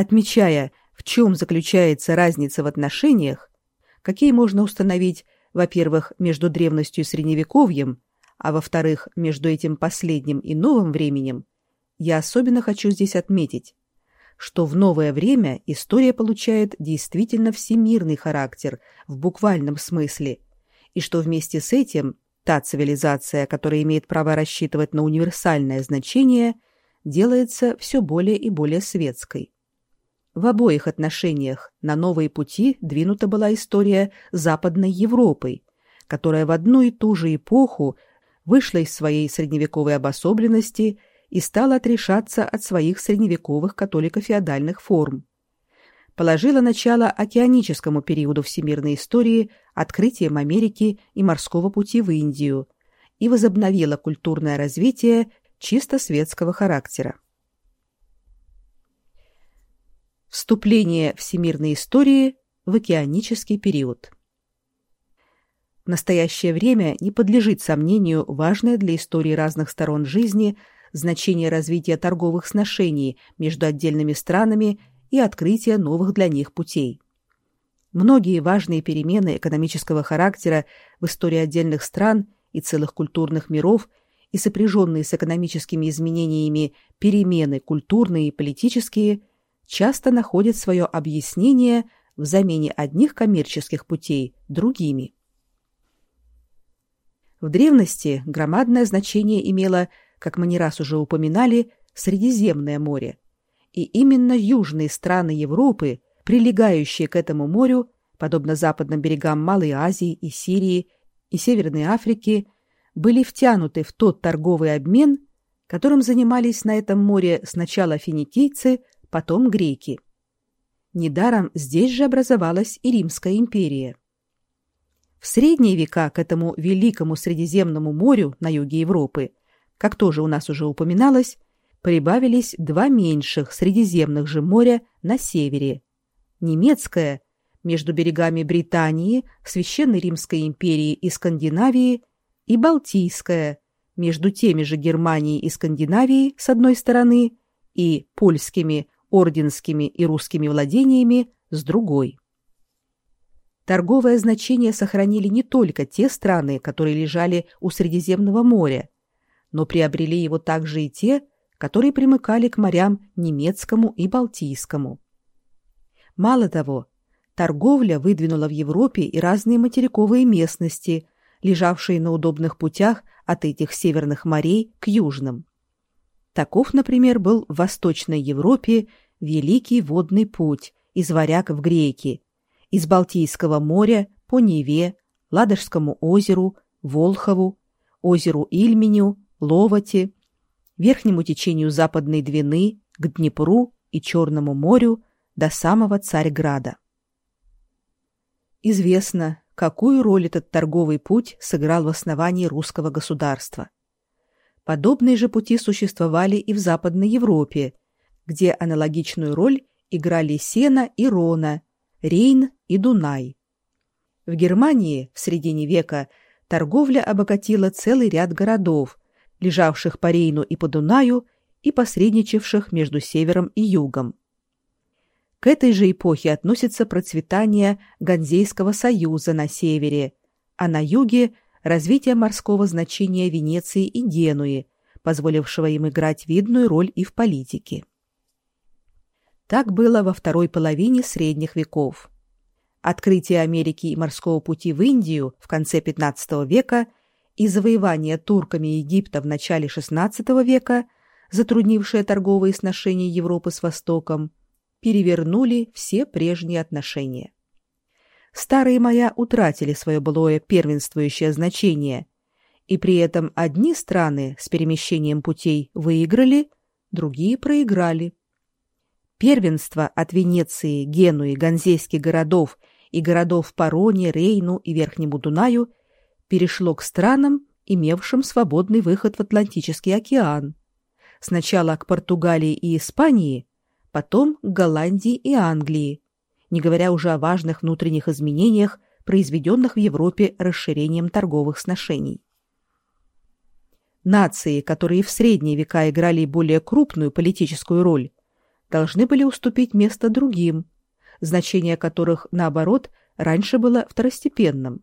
отмечая, в чем заключается разница в отношениях, какие можно установить, во-первых, между древностью и средневековьем, а во-вторых, между этим последним и новым временем, я особенно хочу здесь отметить, что в новое время история получает действительно всемирный характер в буквальном смысле, и что вместе с этим та цивилизация, которая имеет право рассчитывать на универсальное значение, делается все более и более светской. В обоих отношениях на новые пути двинута была история Западной Европы, которая в одну и ту же эпоху вышла из своей средневековой обособленности и стала отрешаться от своих средневековых католико-феодальных форм. Положила начало океаническому периоду всемирной истории открытием Америки и морского пути в Индию и возобновила культурное развитие чисто светского характера. Вступление всемирной истории в океанический период. В настоящее время не подлежит сомнению важное для истории разных сторон жизни значение развития торговых сношений между отдельными странами и открытия новых для них путей. Многие важные перемены экономического характера в истории отдельных стран и целых культурных миров и сопряженные с экономическими изменениями перемены культурные и политические часто находят свое объяснение в замене одних коммерческих путей другими. В древности громадное значение имело, как мы не раз уже упоминали, Средиземное море. И именно южные страны Европы, прилегающие к этому морю, подобно западным берегам Малой Азии и Сирии и Северной Африки, были втянуты в тот торговый обмен, которым занимались на этом море сначала финикийцы, потом греки. Недаром здесь же образовалась и Римская империя. В средние века к этому великому Средиземному морю на юге Европы, как тоже у нас уже упоминалось, прибавились два меньших Средиземных же моря на севере. Немецкое между берегами Британии, Священной Римской империи и Скандинавии, и Балтийское между теми же Германией и Скандинавией с одной стороны и польскими орденскими и русскими владениями с другой. Торговое значение сохранили не только те страны, которые лежали у Средиземного моря, но приобрели его также и те, которые примыкали к морям немецкому и балтийскому. Мало того, торговля выдвинула в Европе и разные материковые местности, лежавшие на удобных путях от этих северных морей к южным. Таков, например, был в Восточной Европе Великий водный путь из Варяг в Греки, из Балтийского моря по Неве, Ладожскому озеру, Волхову, озеру Ильменю, Ловоте, верхнему течению Западной Двины, к Днепру и Черному морю до самого Царьграда. Известно, какую роль этот торговый путь сыграл в основании русского государства. Подобные же пути существовали и в Западной Европе, где аналогичную роль играли Сена и Рона, Рейн и Дунай. В Германии в середине века торговля обогатила целый ряд городов, лежавших по Рейну и по Дунаю и посредничавших между севером и югом. К этой же эпохе относится процветание Ганзейского союза на севере, а на юге развитие морского значения Венеции и Генуи, позволившего им играть видную роль и в политике. Так было во второй половине средних веков. Открытие Америки и морского пути в Индию в конце XV века и завоевание турками Египта в начале XVI века, затруднившее торговые сношения Европы с Востоком, перевернули все прежние отношения старые моря утратили свое былое первенствующее значение, и при этом одни страны с перемещением путей выиграли, другие проиграли. Первенство от Венеции, Генуи, ганзейских городов и городов по Роне, Рейну и Верхнему Дунаю перешло к странам, имевшим свободный выход в Атлантический океан. Сначала к Португалии и Испании, потом к Голландии и Англии, не говоря уже о важных внутренних изменениях, произведенных в Европе расширением торговых сношений. Нации, которые в средние века играли более крупную политическую роль, должны были уступить место другим, значение которых, наоборот, раньше было второстепенным.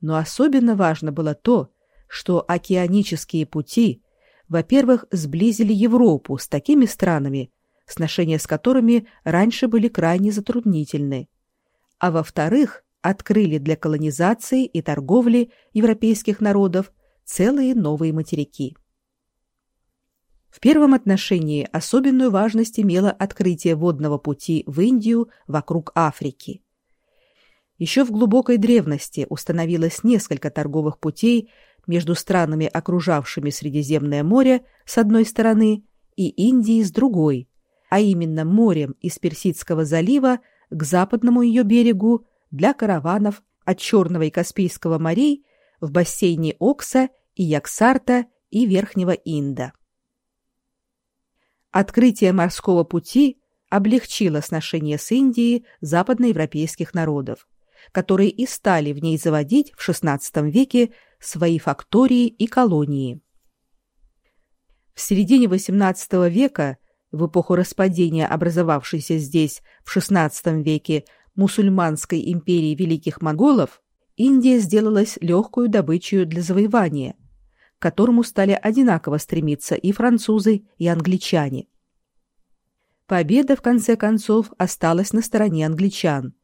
Но особенно важно было то, что океанические пути, во-первых, сблизили Европу с такими странами, сношения с которыми раньше были крайне затруднительны, а во-вторых, открыли для колонизации и торговли европейских народов целые новые материки. В первом отношении особенную важность имело открытие водного пути в Индию вокруг Африки. Еще в глубокой древности установилось несколько торговых путей между странами, окружавшими Средиземное море с одной стороны и Индией с другой, а именно морем из Персидского залива к западному ее берегу для караванов от Черного и Каспийского морей в бассейне Окса и Яксарта и Верхнего Инда. Открытие морского пути облегчило сношение с Индией западноевропейских народов, которые и стали в ней заводить в XVI веке свои фактории и колонии. В середине XVIII века, в эпоху распадения образовавшейся здесь в XVI веке мусульманской империи великих монголов, Индия сделалась легкую добычей для завоевания, к которому стали одинаково стремиться и французы, и англичане. Победа, в конце концов, осталась на стороне англичан,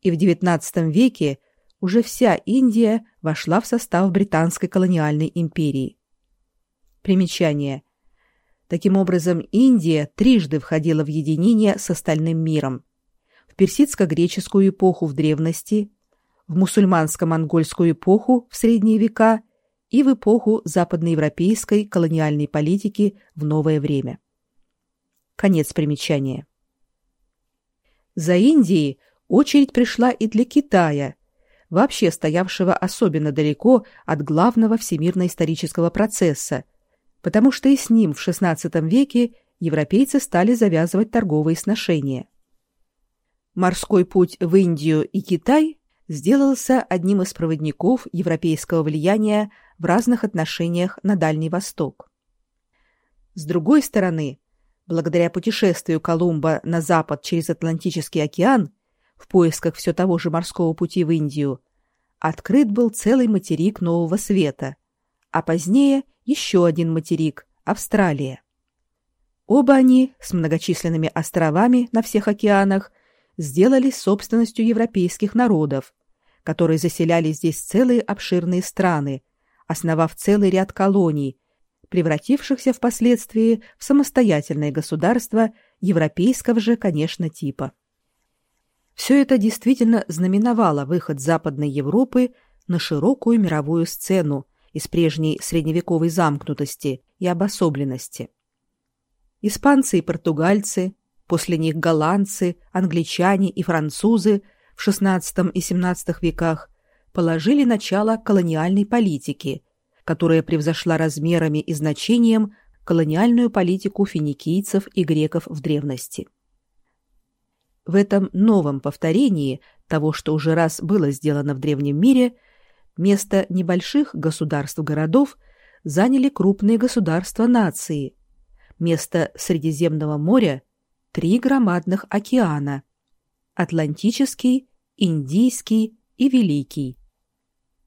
и в XIX веке уже вся Индия вошла в состав британской колониальной империи. Примечание. Таким образом, Индия трижды входила в единение с остальным миром. В персидско-греческую эпоху в древности, в мусульманско-монгольскую эпоху в средние века и в эпоху западноевропейской колониальной политики в новое время. Конец примечания. За Индией очередь пришла и для Китая, вообще стоявшего особенно далеко от главного всемирно-исторического процесса, потому что и с ним в XVI веке европейцы стали завязывать торговые сношения. Морской путь в Индию и Китай сделался одним из проводников европейского влияния в разных отношениях на Дальний Восток. С другой стороны, благодаря путешествию Колумба на запад через Атлантический океан в поисках все того же морского пути в Индию, открыт был целый материк Нового Света, а позднее еще один материк – Австралия. Оба они с многочисленными островами на всех океанах сделались собственностью европейских народов, которые заселяли здесь целые обширные страны, основав целый ряд колоний, превратившихся впоследствии в самостоятельное государство европейского же, конечно, типа. Все это действительно знаменовало выход Западной Европы на широкую мировую сцену из прежней средневековой замкнутости и обособленности. Испанцы и португальцы, после них голландцы, англичане и французы в XVI и XVII веках положили начало колониальной политике, которая превзошла размерами и значением колониальную политику финикийцев и греков в древности. В этом новом повторении того, что уже раз было сделано в древнем мире, место небольших государств-городов заняли крупные государства-нации. Место Средиземного моря – три громадных океана – Атлантический, Индийский и Великий.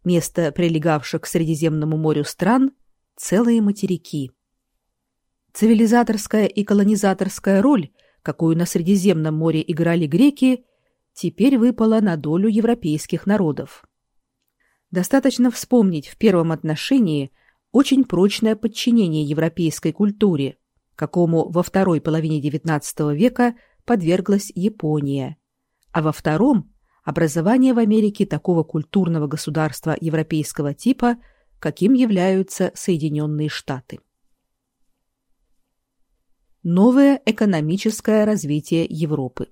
Место прилегавших к Средиземному морю стран – целые материки. Цивилизаторская и колонизаторская роль – какую на Средиземном море играли греки, теперь выпала на долю европейских народов. Достаточно вспомнить в первом отношении очень прочное подчинение европейской культуре, какому во второй половине XIX века подверглась Япония, а во втором – образование в Америке такого культурного государства европейского типа, каким являются Соединенные Штаты. Новое экономическое развитие Европы.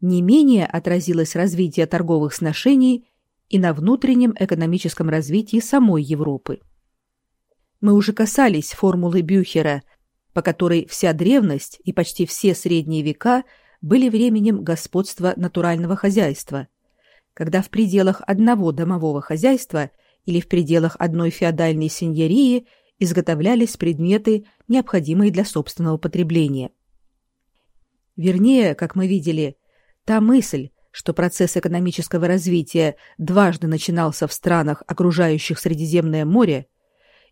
Не менее отразилось развитие торговых сношений и на внутреннем экономическом развитии самой Европы. Мы уже касались формулы Бюхера, по которой вся древность и почти все средние века были временем господства натурального хозяйства, когда в пределах одного домового хозяйства или в пределах одной феодальной сеньории изготовлялись предметы, необходимые для собственного потребления. Вернее, как мы видели, та мысль, что процесс экономического развития дважды начинался в странах, окружающих Средиземное море,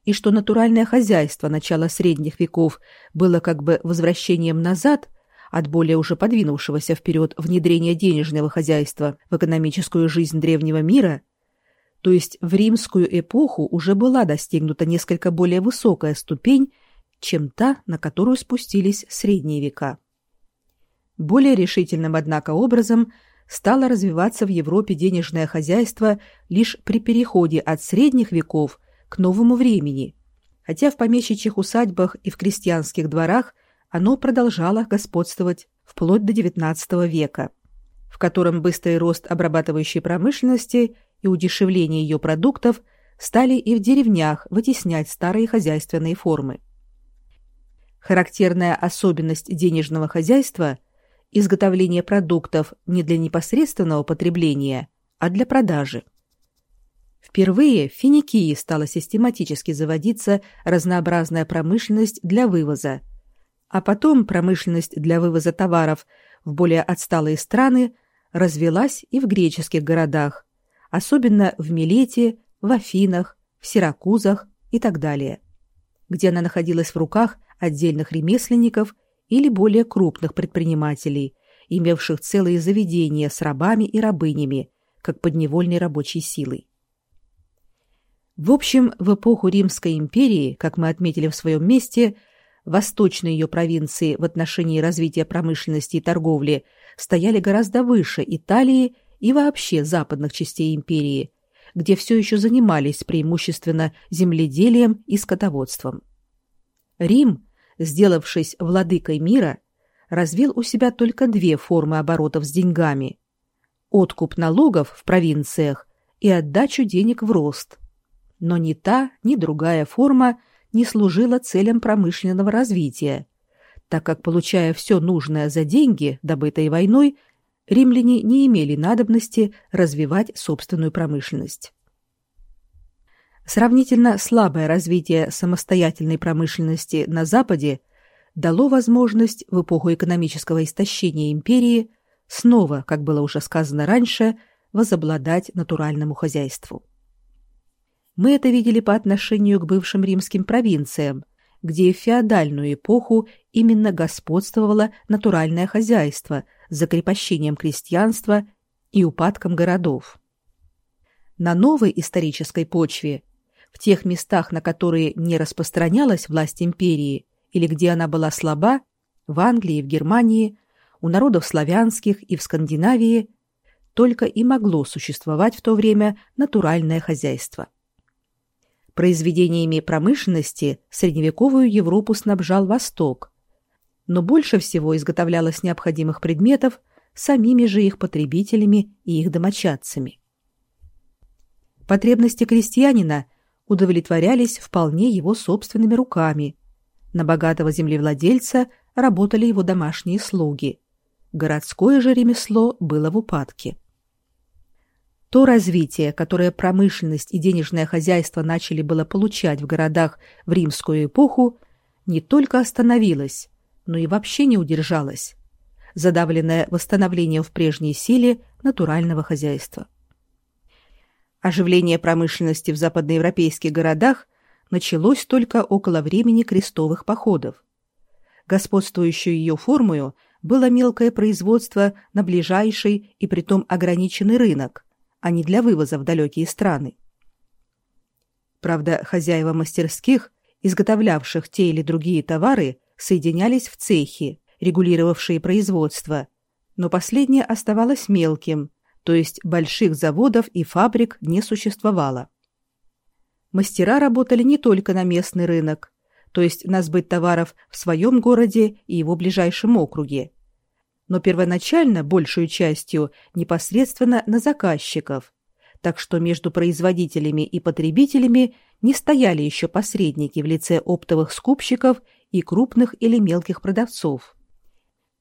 и что натуральное хозяйство начала средних веков было как бы возвращением назад от более уже подвинувшегося вперед внедрения денежного хозяйства в экономическую жизнь древнего мира, то есть в римскую эпоху уже была достигнута несколько более высокая ступень, чем та, на которую спустились средние века. Более решительным, однако, образом стало развиваться в Европе денежное хозяйство лишь при переходе от средних веков к новому времени, хотя в помещичьих усадьбах и в крестьянских дворах оно продолжало господствовать вплоть до XIX века, в котором быстрый рост обрабатывающей промышленности и удешевление ее продуктов стали и в деревнях вытеснять старые хозяйственные формы. Характерная особенность денежного хозяйства – изготовление продуктов не для непосредственного потребления, а для продажи. Впервые в Финикии стала систематически заводиться разнообразная промышленность для вывоза, а потом промышленность для вывоза товаров в более отсталые страны развелась и в греческих городах, особенно в Милете, в Афинах, в Сиракузах и так далее, где она находилась в руках отдельных ремесленников или более крупных предпринимателей, имевших целые заведения с рабами и рабынями, как подневольной рабочей силой. В общем, в эпоху Римской империи, как мы отметили в своем месте, восточные ее провинции в отношении развития промышленности и торговли стояли гораздо выше Италии и вообще западных частей империи, где все еще занимались преимущественно земледелием и скотоводством. Рим сделавшись владыкой мира, развил у себя только две формы оборотов с деньгами – откуп налогов в провинциях и отдачу денег в рост. Но ни та, ни другая форма не служила целям промышленного развития, так как, получая все нужное за деньги, добытые войной, римляне не имели надобности развивать собственную промышленность. Сравнительно слабое развитие самостоятельной промышленности на Западе дало возможность в эпоху экономического истощения империи снова, как было уже сказано раньше, возобладать натуральному хозяйству. Мы это видели по отношению к бывшим римским провинциям, где в феодальную эпоху именно господствовало натуральное хозяйство с закрепощением крестьянства и упадком городов. На новой исторической почве в тех местах, на которые не распространялась власть империи или где она была слаба, в Англии в Германии, у народов славянских и в Скандинавии, только и могло существовать в то время натуральное хозяйство. Произведениями промышленности средневековую Европу снабжал Восток, но больше всего изготовлялось необходимых предметов самими же их потребителями и их домочадцами. Потребности крестьянина удовлетворялись вполне его собственными руками. На богатого землевладельца работали его домашние слуги. Городское же ремесло было в упадке. То развитие, которое промышленность и денежное хозяйство начали было получать в городах в римскую эпоху, не только остановилось, но и вообще не удержалось, задавленное восстановлением в прежней силе натурального хозяйства. Оживление промышленности в западноевропейских городах началось только около времени крестовых походов. Господствующей ее формою было мелкое производство на ближайший и притом ограниченный рынок, а не для вывоза в далекие страны. Правда, хозяева мастерских, изготовлявших те или другие товары, соединялись в цехи, регулировавшие производство, но последнее оставалось мелким – то есть больших заводов и фабрик не существовало. Мастера работали не только на местный рынок, то есть на сбыт товаров в своем городе и его ближайшем округе, но первоначально большую частью непосредственно на заказчиков, так что между производителями и потребителями не стояли еще посредники в лице оптовых скупщиков и крупных или мелких продавцов.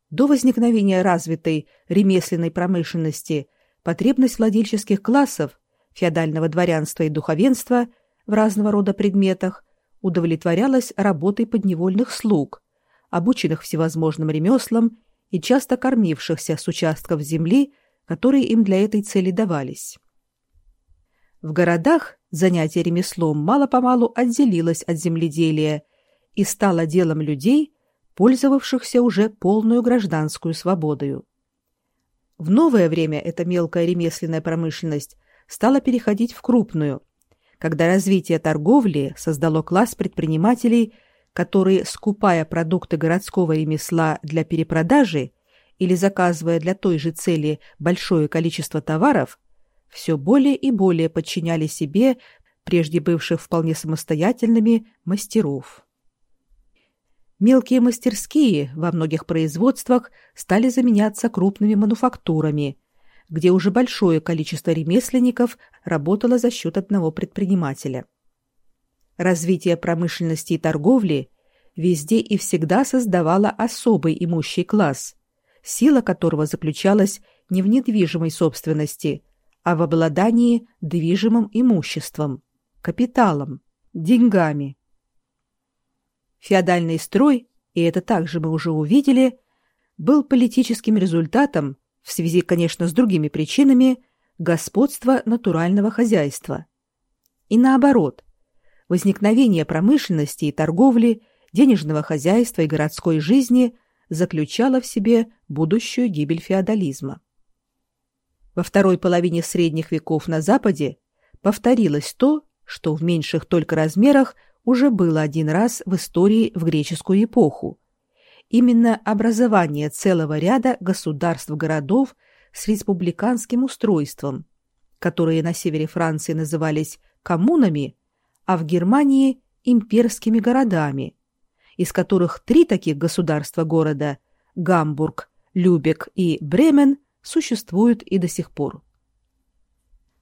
До возникновения развитой ремесленной промышленности – потребность владельческих классов, феодального дворянства и духовенства в разного рода предметах удовлетворялась работой подневольных слуг, обученных всевозможным ремеслам и часто кормившихся с участков земли, которые им для этой цели давались. В городах занятие ремеслом мало-помалу отделилось от земледелия и стало делом людей, пользовавшихся уже полную гражданскую свободою. В новое время эта мелкая ремесленная промышленность стала переходить в крупную, когда развитие торговли создало класс предпринимателей, которые, скупая продукты городского ремесла для перепродажи или заказывая для той же цели большое количество товаров, все более и более подчиняли себе прежде бывших вполне самостоятельными мастеров. Мелкие мастерские во многих производствах стали заменяться крупными мануфактурами, где уже большое количество ремесленников работало за счет одного предпринимателя. Развитие промышленности и торговли везде и всегда создавало особый имущий класс, сила которого заключалась не в недвижимой собственности, а в обладании движимым имуществом, капиталом, деньгами. Феодальный строй, и это также мы уже увидели, был политическим результатом, в связи, конечно, с другими причинами, господства натурального хозяйства. И наоборот, возникновение промышленности и торговли, денежного хозяйства и городской жизни заключало в себе будущую гибель феодализма. Во второй половине средних веков на Западе повторилось то, что в меньших только размерах уже было один раз в истории в греческую эпоху. Именно образование целого ряда государств-городов с республиканским устройством, которые на севере Франции назывались коммунами, а в Германии – имперскими городами, из которых три таких государства-города – Гамбург, Любек и Бремен – существуют и до сих пор.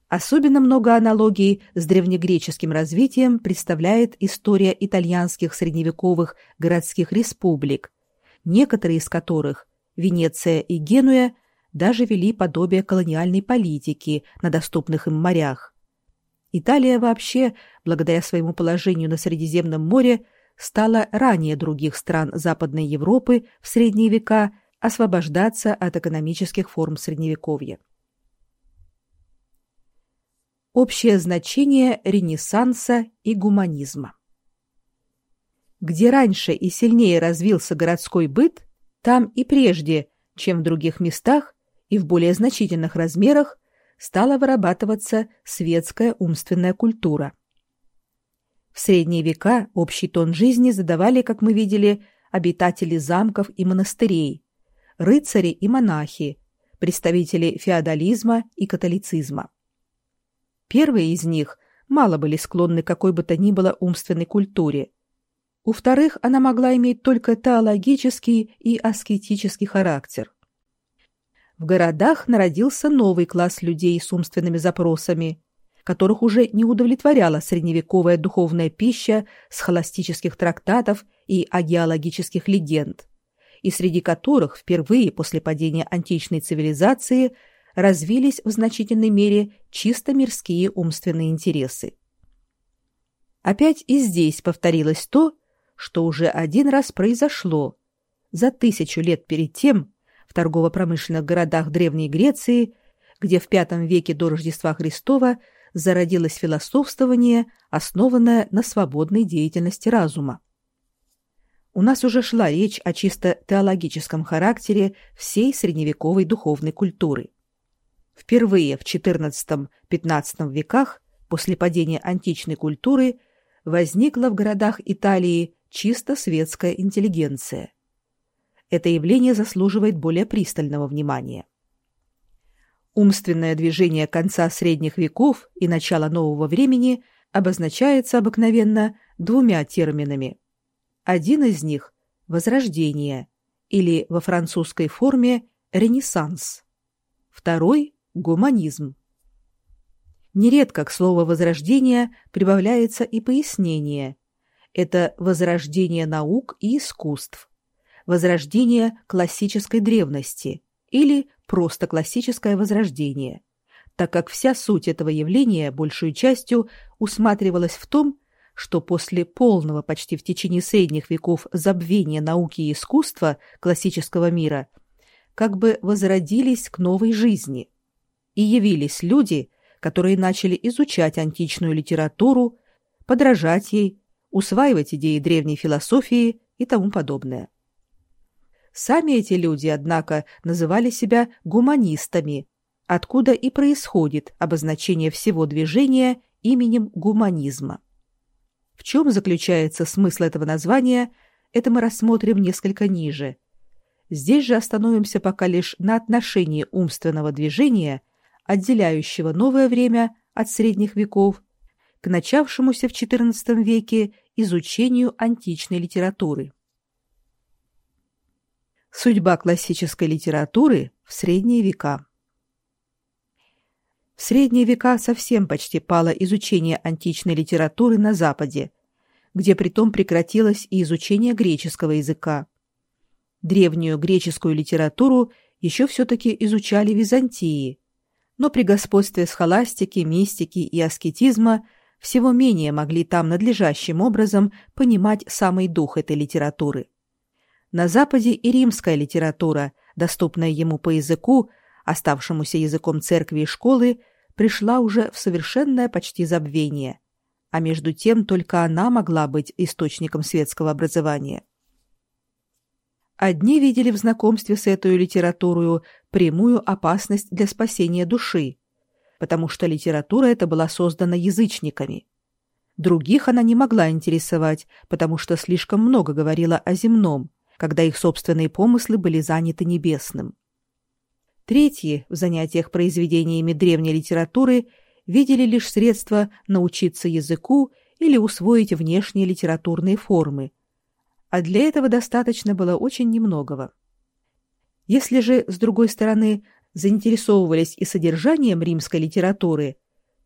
Особенно много аналогий с древнегреческим развитием представляет история итальянских средневековых городских республик, некоторые из которых, Венеция и Генуя, даже вели подобие колониальной политики на доступных им морях. Италия вообще, благодаря своему положению на Средиземном море, стала ранее других стран Западной Европы в средние века освобождаться от экономических форм Средневековья. Общее значение Ренессанса и гуманизма. Где раньше и сильнее развился городской быт, там и прежде, чем в других местах и в более значительных размерах, стала вырабатываться светская умственная культура. В средние века общий тон жизни задавали, как мы видели, обитатели замков и монастырей, рыцари и монахи, представители феодализма и католицизма. Первые из них мало были склонны к какой бы то ни было умственной культуре. У вторых она могла иметь только теологический и аскетический характер. В городах народился новый класс людей с умственными запросами, которых уже не удовлетворяла средневековая духовная пища схоластических трактатов и агеологических легенд, и среди которых впервые после падения античной цивилизации – развились в значительной мере чисто мирские умственные интересы. Опять и здесь повторилось то, что уже один раз произошло за тысячу лет перед тем в торгово-промышленных городах Древней Греции, где в V веке до Рождества Христова зародилось философствование, основанное на свободной деятельности разума. У нас уже шла речь о чисто теологическом характере всей средневековой духовной культуры. Впервые в XIV-XV веках после падения античной культуры возникла в городах Италии чисто светская интеллигенция. Это явление заслуживает более пристального внимания. Умственное движение конца средних веков и начала нового времени обозначается обыкновенно двумя терминами. Один из них – возрождение, или во французской форме ренессанс. Второй Гуманизм. Нередко к слову «возрождение» прибавляется и пояснение. Это возрождение наук и искусств, возрождение классической древности или просто классическое возрождение, так как вся суть этого явления большей частью усматривалась в том, что после полного почти в течение средних веков забвения науки и искусства классического мира как бы возродились к новой жизни. И явились люди, которые начали изучать античную литературу, подражать ей, усваивать идеи древней философии и тому подобное. Сами эти люди, однако, называли себя гуманистами, откуда и происходит обозначение всего движения именем гуманизма. В чем заключается смысл этого названия, это мы рассмотрим несколько ниже. Здесь же остановимся пока лишь на отношении умственного движения, отделяющего новое время от средних веков, к начавшемуся в XIV веке изучению античной литературы. Судьба классической литературы в средние века В средние века совсем почти пало изучение античной литературы на Западе, где притом прекратилось и изучение греческого языка. Древнюю греческую литературу еще все-таки изучали Византии, но при господстве схоластики, мистики и аскетизма всего менее могли там надлежащим образом понимать самый дух этой литературы. На Западе и римская литература, доступная ему по языку, оставшемуся языком церкви и школы, пришла уже в совершенное почти забвение, а между тем только она могла быть источником светского образования. Одни видели в знакомстве с этой литературой прямую опасность для спасения души, потому что литература эта была создана язычниками. Других она не могла интересовать, потому что слишком много говорила о земном, когда их собственные помыслы были заняты небесным. Третьи в занятиях произведениями древней литературы видели лишь средства научиться языку или усвоить внешние литературные формы, а для этого достаточно было очень немногого. Если же, с другой стороны, заинтересовывались и содержанием римской литературы,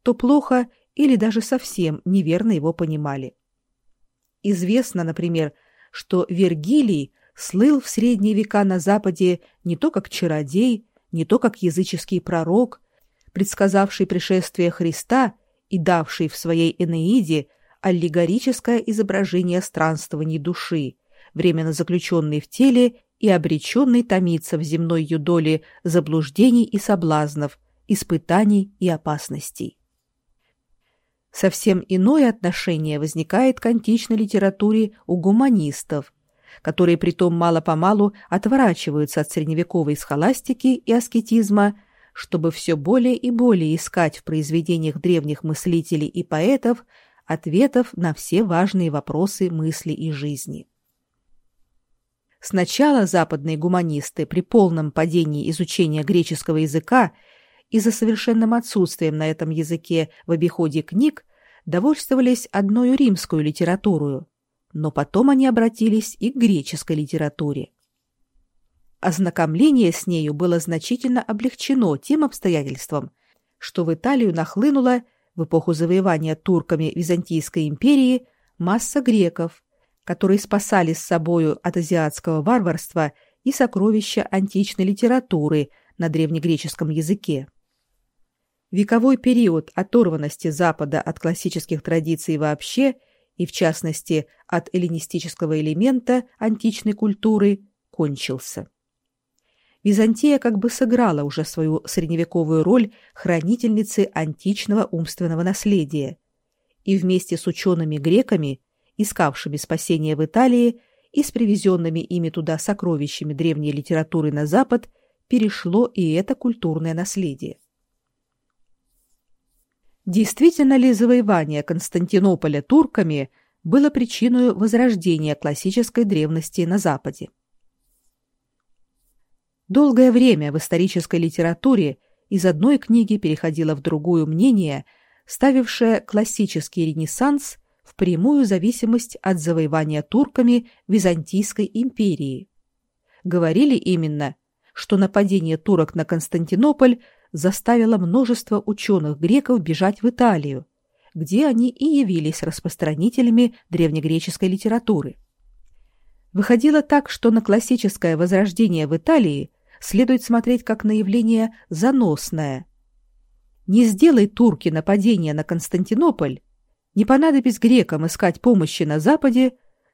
то плохо или даже совсем неверно его понимали. Известно, например, что Вергилий слыл в средние века на Западе не то как чародей, не то как языческий пророк, предсказавший пришествие Христа и давший в своей Энеиде аллегорическое изображение странствований души, временно заключенной в теле и обреченной томиться в земной юдоле заблуждений и соблазнов, испытаний и опасностей. Совсем иное отношение возникает к античной литературе у гуманистов, которые притом мало-помалу отворачиваются от средневековой схоластики и аскетизма, чтобы все более и более искать в произведениях древних мыслителей и поэтов ответов на все важные вопросы мысли и жизни. Сначала западные гуманисты при полном падении изучения греческого языка и за совершенным отсутствием на этом языке в обиходе книг довольствовались одной римскую литературою, но потом они обратились и к греческой литературе. Ознакомление с нею было значительно облегчено тем обстоятельством, что в Италию нахлынула в эпоху завоевания турками Византийской империи масса греков, которые спасали с собою от азиатского варварства и сокровища античной литературы на древнегреческом языке. Вековой период оторванности Запада от классических традиций вообще – и, в частности, от эллинистического элемента античной культуры, кончился. Византия как бы сыграла уже свою средневековую роль хранительницы античного умственного наследия и вместе с учеными-греками, искавшими спасения в Италии и с привезенными ими туда сокровищами древней литературы на Запад, перешло и это культурное наследие. Действительно ли завоевание Константинополя турками было причиной возрождения классической древности на Западе? Долгое время в исторической литературе из одной книги переходило в другую мнение, ставившее классический ренессанс в прямую зависимость от завоевания турками Византийской империи. Говорили именно, что нападение турок на Константинополь заставило множество ученых-греков бежать в Италию, где они и явились распространителями древнегреческой литературы. Выходило так, что на классическое возрождение в Италии следует смотреть как на явление заносное. Не сделай турки нападение на Константинополь, Не понадобись грекам искать помощи на Западе,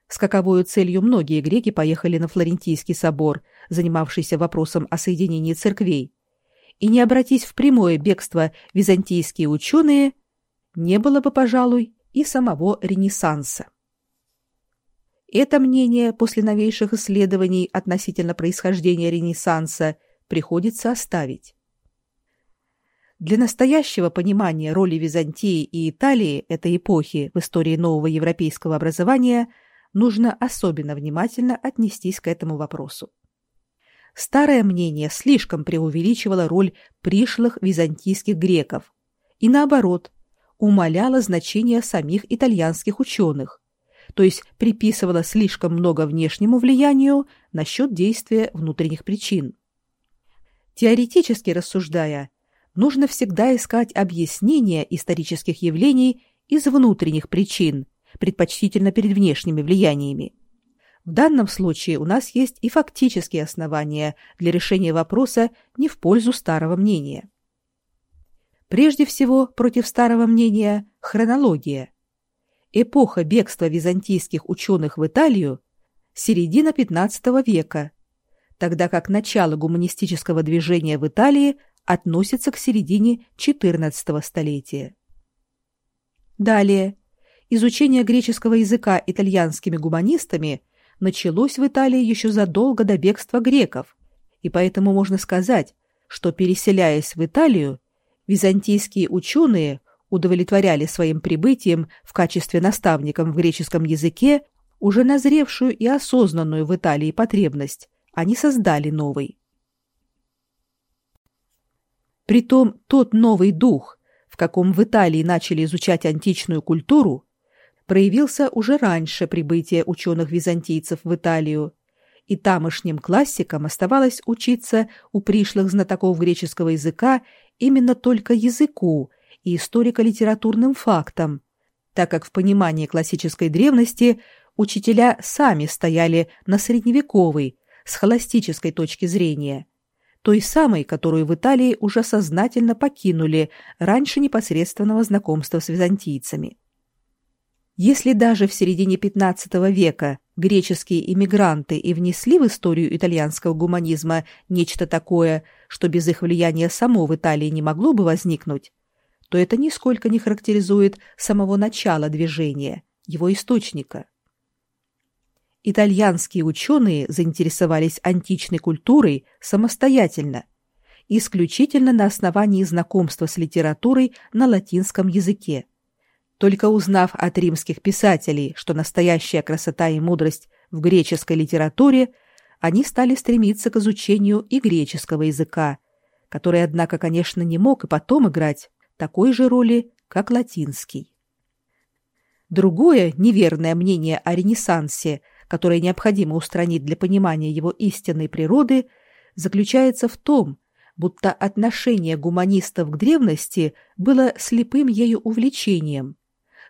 с каковой целью многие греки поехали на Флорентийский собор, занимавшийся вопросом о соединении церквей, и не обратись в прямое бегство византийские ученые, не было бы, пожалуй, и самого Ренессанса. Это мнение после новейших исследований относительно происхождения Ренессанса приходится оставить. Для настоящего понимания роли Византии и Италии этой эпохи в истории нового европейского образования нужно особенно внимательно отнестись к этому вопросу. Старое мнение слишком преувеличивало роль пришлых византийских греков и, наоборот, умаляло значение самих итальянских ученых, то есть приписывало слишком много внешнему влиянию насчет действия внутренних причин. Теоретически рассуждая, нужно всегда искать объяснение исторических явлений из внутренних причин, предпочтительно перед внешними влияниями. В данном случае у нас есть и фактические основания для решения вопроса не в пользу старого мнения. Прежде всего, против старого мнения – хронология. Эпоха бегства византийских ученых в Италию – середина XV века, тогда как начало гуманистического движения в Италии относится к середине XIV столетия. Далее. Изучение греческого языка итальянскими гуманистами началось в Италии еще задолго до бегства греков, и поэтому можно сказать, что, переселяясь в Италию, византийские ученые удовлетворяли своим прибытием в качестве наставников в греческом языке уже назревшую и осознанную в Италии потребность, они создали новый. Притом тот новый дух, в каком в Италии начали изучать античную культуру, проявился уже раньше прибытия ученых-византийцев в Италию, и тамошним классикам оставалось учиться у пришлых знатоков греческого языка именно только языку и историко-литературным фактам, так как в понимании классической древности учителя сами стояли на средневековой, схоластической точке зрения, той самой, которую в Италии уже сознательно покинули раньше непосредственного знакомства с византийцами. Если даже в середине XV века греческие иммигранты и внесли в историю итальянского гуманизма нечто такое, что без их влияния само в Италии не могло бы возникнуть, то это нисколько не характеризует самого начала движения, его источника. Итальянские ученые заинтересовались античной культурой самостоятельно, исключительно на основании знакомства с литературой на латинском языке только узнав от римских писателей, что настоящая красота и мудрость в греческой литературе, они стали стремиться к изучению и греческого языка, который, однако, конечно, не мог и потом играть такой же роли, как латинский. Другое неверное мнение о Ренессансе, которое необходимо устранить для понимания его истинной природы, заключается в том, будто отношение гуманистов к древности было слепым ею увлечением,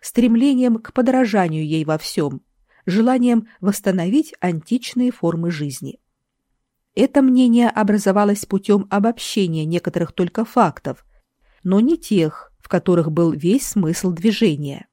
стремлением к подражанию ей во всем, желанием восстановить античные формы жизни. Это мнение образовалось путем обобщения некоторых только фактов, но не тех, в которых был весь смысл движения.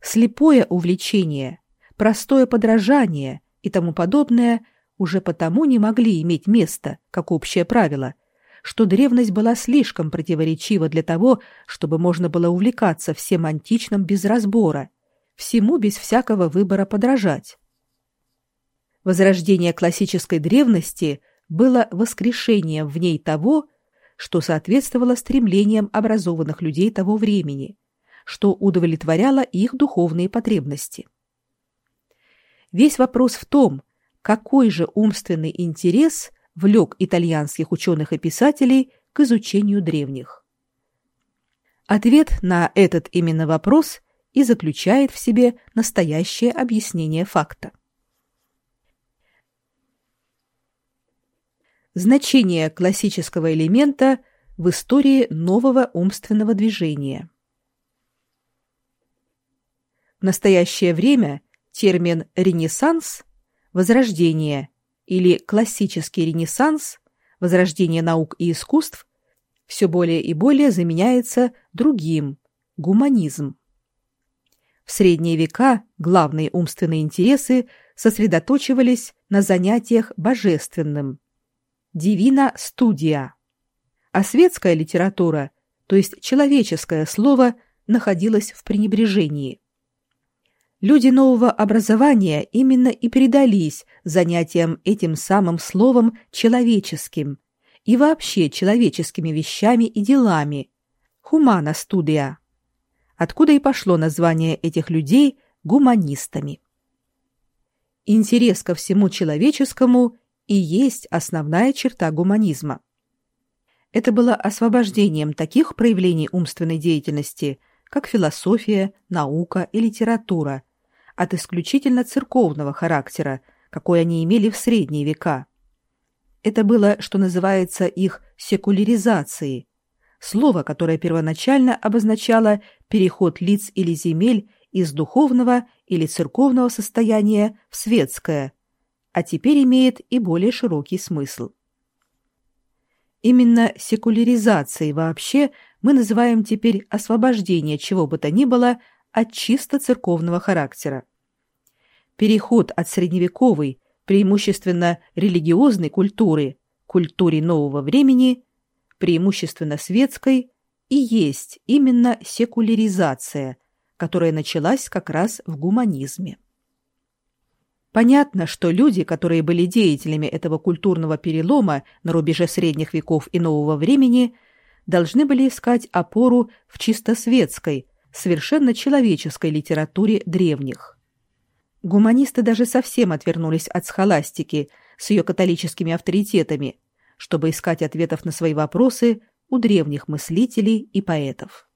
Слепое увлечение, простое подражание и тому подобное уже потому не могли иметь места, как общее правило, что древность была слишком противоречива для того, чтобы можно было увлекаться всем античным без разбора, всему без всякого выбора подражать. Возрождение классической древности было воскрешением в ней того, что соответствовало стремлениям образованных людей того времени, что удовлетворяло их духовные потребности. Весь вопрос в том, какой же умственный интерес – влек итальянских ученых и писателей к изучению древних. Ответ на этот именно вопрос и заключает в себе настоящее объяснение факта. Значение классического элемента в истории нового умственного движения. В настоящее время термин «ренессанс» – возрождение или классический ренессанс, возрождение наук и искусств, все более и более заменяется другим – гуманизм. В средние века главные умственные интересы сосредоточивались на занятиях божественным. Дивина студия. А светская литература, то есть человеческое слово, находилась в пренебрежении. Люди нового образования именно и предались занятиям этим самым словом человеческим и вообще человеческими вещами и делами. Хумана студия. Откуда и пошло название этих людей гуманистами. Интерес ко всему человеческому и есть основная черта гуманизма. Это было освобождением таких проявлений умственной деятельности, как философия, наука и литература, от исключительно церковного характера, какой они имели в средние века. Это было, что называется, их секуляризацией, слово, которое первоначально обозначало переход лиц или земель из духовного или церковного состояния в светское, а теперь имеет и более широкий смысл. Именно секуляризацией вообще мы называем теперь освобождение чего бы то ни было от чисто церковного характера. Переход от средневековой, преимущественно религиозной культуры культуре нового времени, преимущественно светской, и есть именно секуляризация, которая началась как раз в гуманизме. Понятно, что люди, которые были деятелями этого культурного перелома на рубеже средних веков и нового времени, должны были искать опору в чисто светской, совершенно человеческой литературе древних. Гуманисты даже совсем отвернулись от схоластики с ее католическими авторитетами, чтобы искать ответов на свои вопросы у древних мыслителей и поэтов.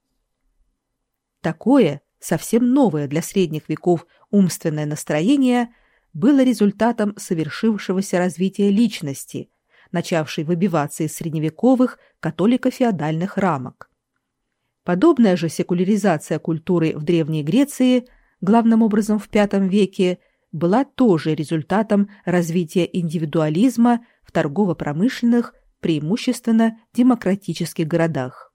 Такое, совсем новое для средних веков умственное настроение было результатом совершившегося развития личности, начавшей выбиваться из средневековых католико-феодальных рамок. Подобная же секуляризация культуры в Древней Греции, главным образом в V веке, была тоже результатом развития индивидуализма в торгово-промышленных, преимущественно демократических городах.